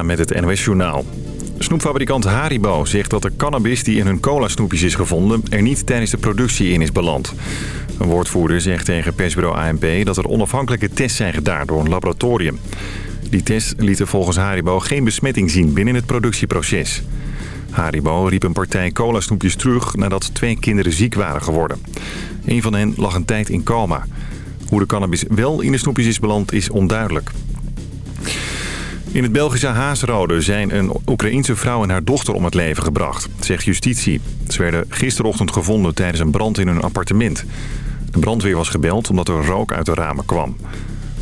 met het NOS Journaal. Snoepfabrikant Haribo zegt dat de cannabis die in hun cola-snoepjes is gevonden... er niet tijdens de productie in is beland. Een woordvoerder zegt tegen persbureau ANP dat er onafhankelijke tests zijn gedaan door een laboratorium. Die tests lieten volgens Haribo geen besmetting zien binnen het productieproces. Haribo riep een partij cola-snoepjes terug nadat twee kinderen ziek waren geworden. Een van hen lag een tijd in coma. Hoe de cannabis wel in de snoepjes is beland is onduidelijk. In het Belgische Haasrode zijn een Oekraïense vrouw en haar dochter om het leven gebracht, zegt justitie. Ze werden gisterochtend gevonden tijdens een brand in hun appartement. De brandweer was gebeld omdat er rook uit de ramen kwam.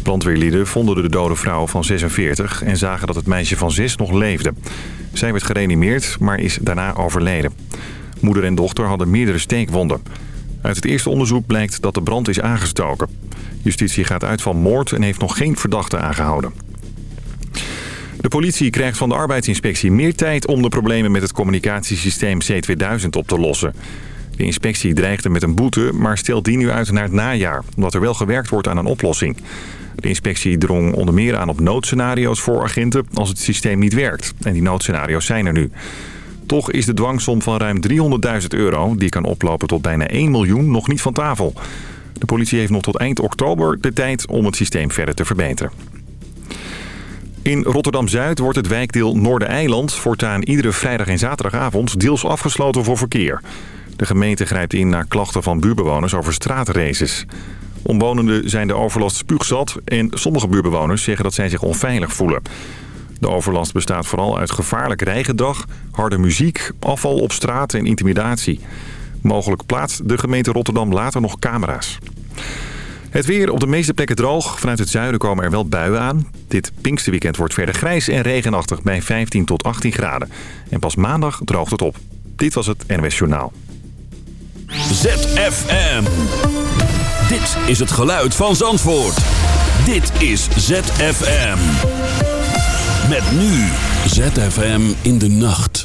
Brandweerlieden vonden de dode vrouw van 46 en zagen dat het meisje van 6 nog leefde. Zij werd gereanimeerd, maar is daarna overleden. Moeder en dochter hadden meerdere steekwonden. Uit het eerste onderzoek blijkt dat de brand is aangestoken. Justitie gaat uit van moord en heeft nog geen verdachte aangehouden. De politie krijgt van de arbeidsinspectie meer tijd om de problemen met het communicatiesysteem C2000 op te lossen. De inspectie dreigde met een boete, maar stelt die nu uit naar het najaar, omdat er wel gewerkt wordt aan een oplossing. De inspectie drong onder meer aan op noodscenario's voor agenten als het systeem niet werkt. En die noodscenario's zijn er nu. Toch is de dwangsom van ruim 300.000 euro, die kan oplopen tot bijna 1 miljoen, nog niet van tafel. De politie heeft nog tot eind oktober de tijd om het systeem verder te verbeteren. In Rotterdam-Zuid wordt het wijkdeel Noordereiland voortaan iedere vrijdag en zaterdagavond deels afgesloten voor verkeer. De gemeente grijpt in naar klachten van buurbewoners over straatraces. Omwonenden zijn de overlast spuugzat en sommige buurbewoners zeggen dat zij zich onveilig voelen. De overlast bestaat vooral uit gevaarlijk rijgedrag, harde muziek, afval op straat en intimidatie. Mogelijk plaatst de gemeente Rotterdam later nog camera's. Het weer op de meeste plekken droog. Vanuit het zuiden komen er wel buien aan. Dit Pinksterweekend wordt verder grijs en regenachtig bij 15 tot 18 graden. En pas maandag droogt het op. Dit was het NWS Journaal. ZFM. Dit is het geluid van Zandvoort. Dit is ZFM. Met nu ZFM in de nacht.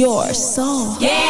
your soul. Yeah.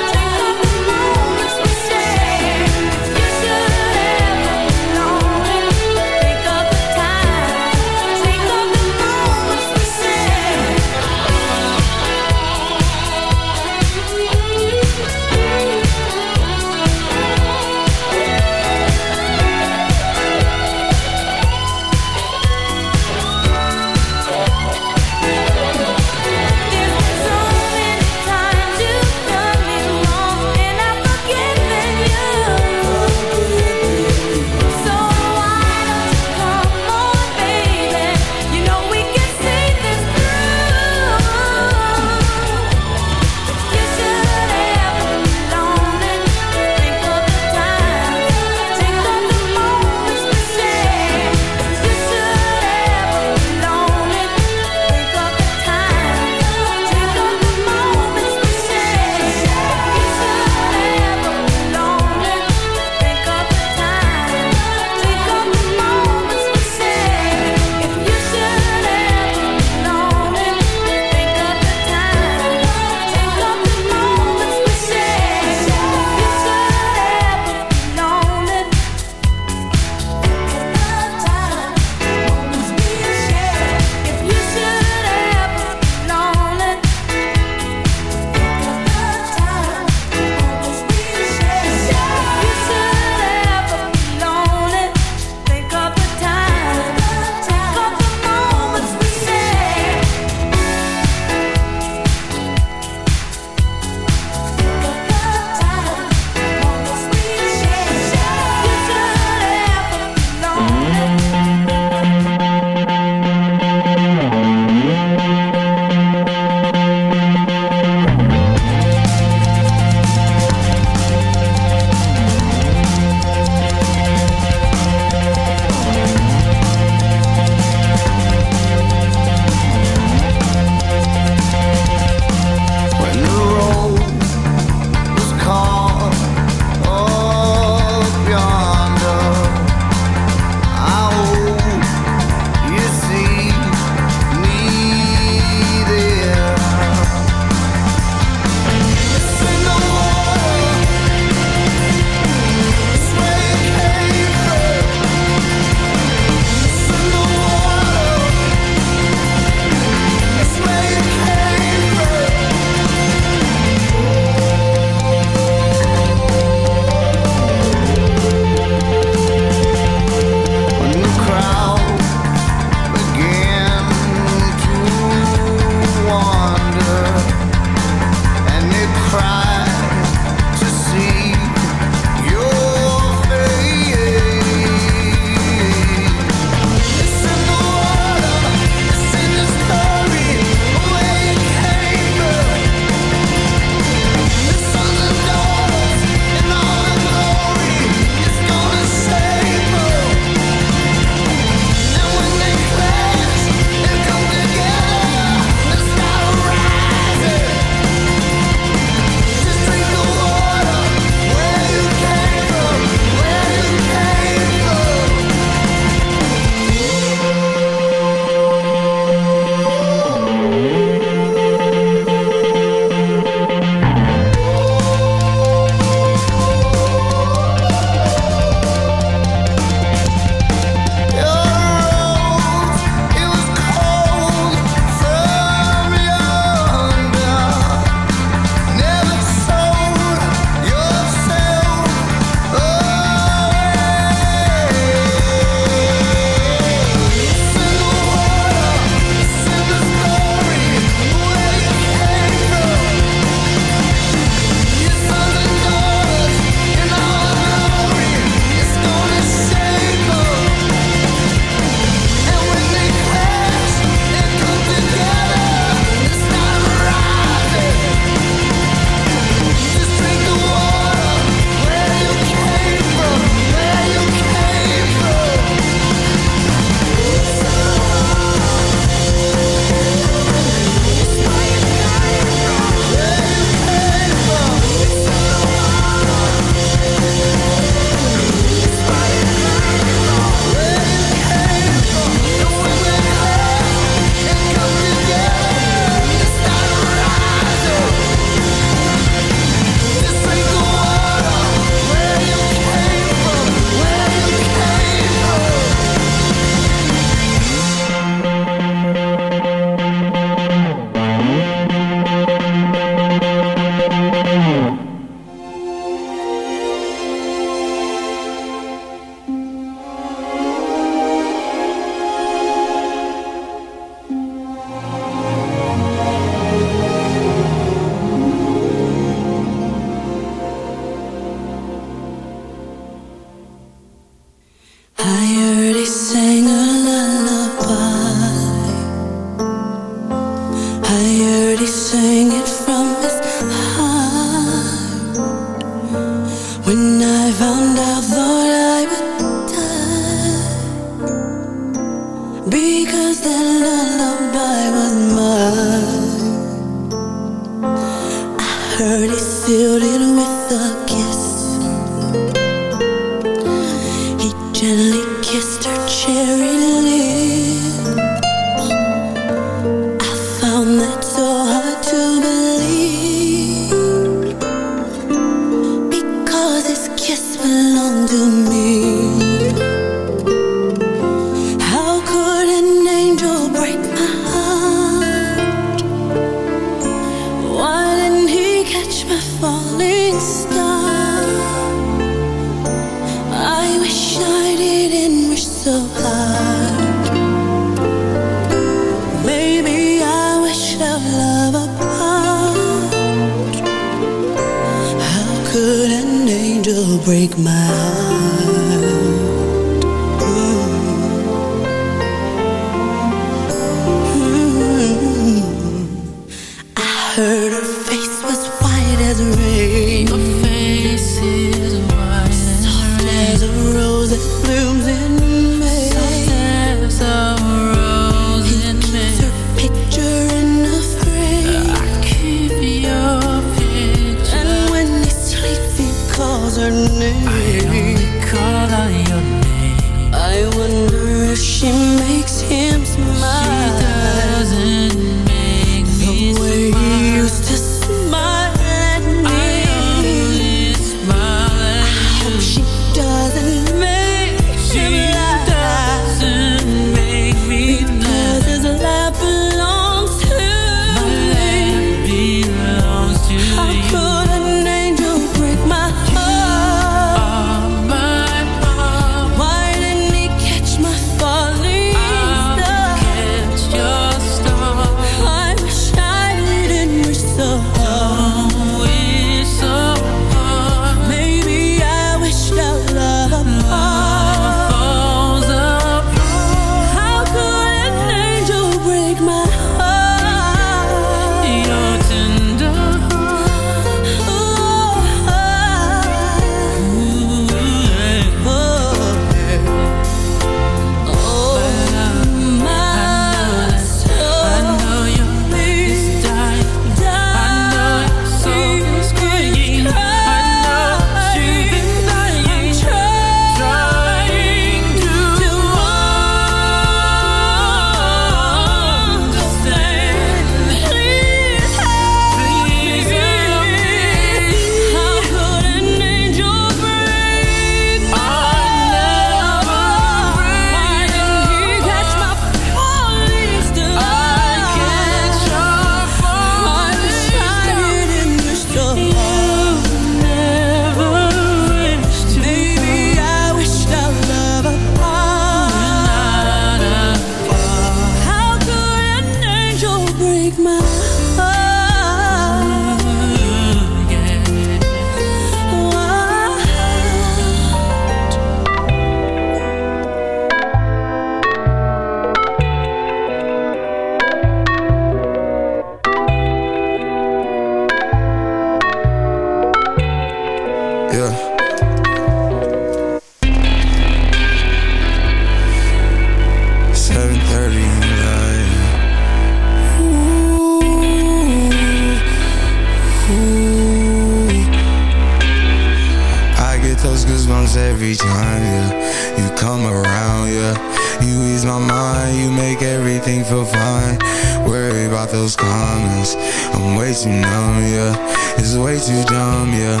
is way too dumb, yeah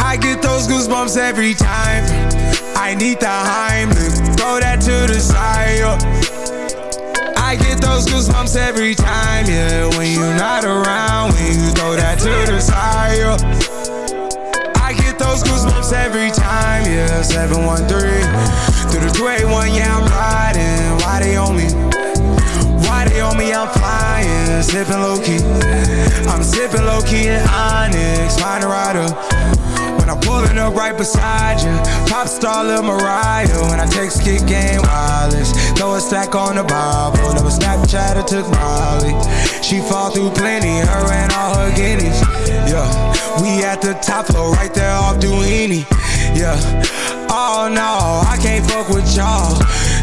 I get those goosebumps every time I need the Heimlich, throw that to the side, yeah. I get those goosebumps every time, yeah When you're not around, when you throw that to the side, yeah. I get those goosebumps every time, yeah 713, through the 281, yeah I'm riding Why they on me? Why they on me? I'm flying sipping low key. I'm sipping low key in Onyx, mine rider. When I'm pulling up right beside you, pop star Lil Mariah. When I text kick game wireless, throw a stack on the Bible. Never Snapchat or took Molly. She fall through plenty, her and all her guineas. Yeah, we at the top floor, right there off Duini. Yeah. Oh no, I can't fuck with y'all.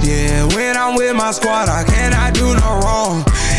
Yeah, when I'm with my squad, I cannot do no wrong.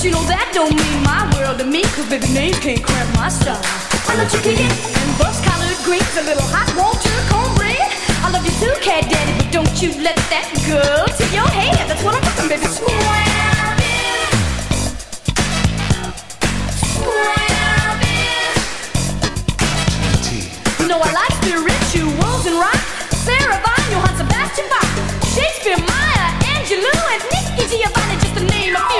But you know that don't mean my world to me. Cause baby name can't cramp my style I love you chicken and bus collared greens. A little hot water cornbread. I love you too cat daddy But don't you let that go to your head. That's what I'm talking baby. Swabbing Swabbing You know I like the rituals and rock. Sarah Vaughn, Johann Sebastian Bach. Shakespeare, Maya, Angelou And Nikki Giovanni Just to name a few.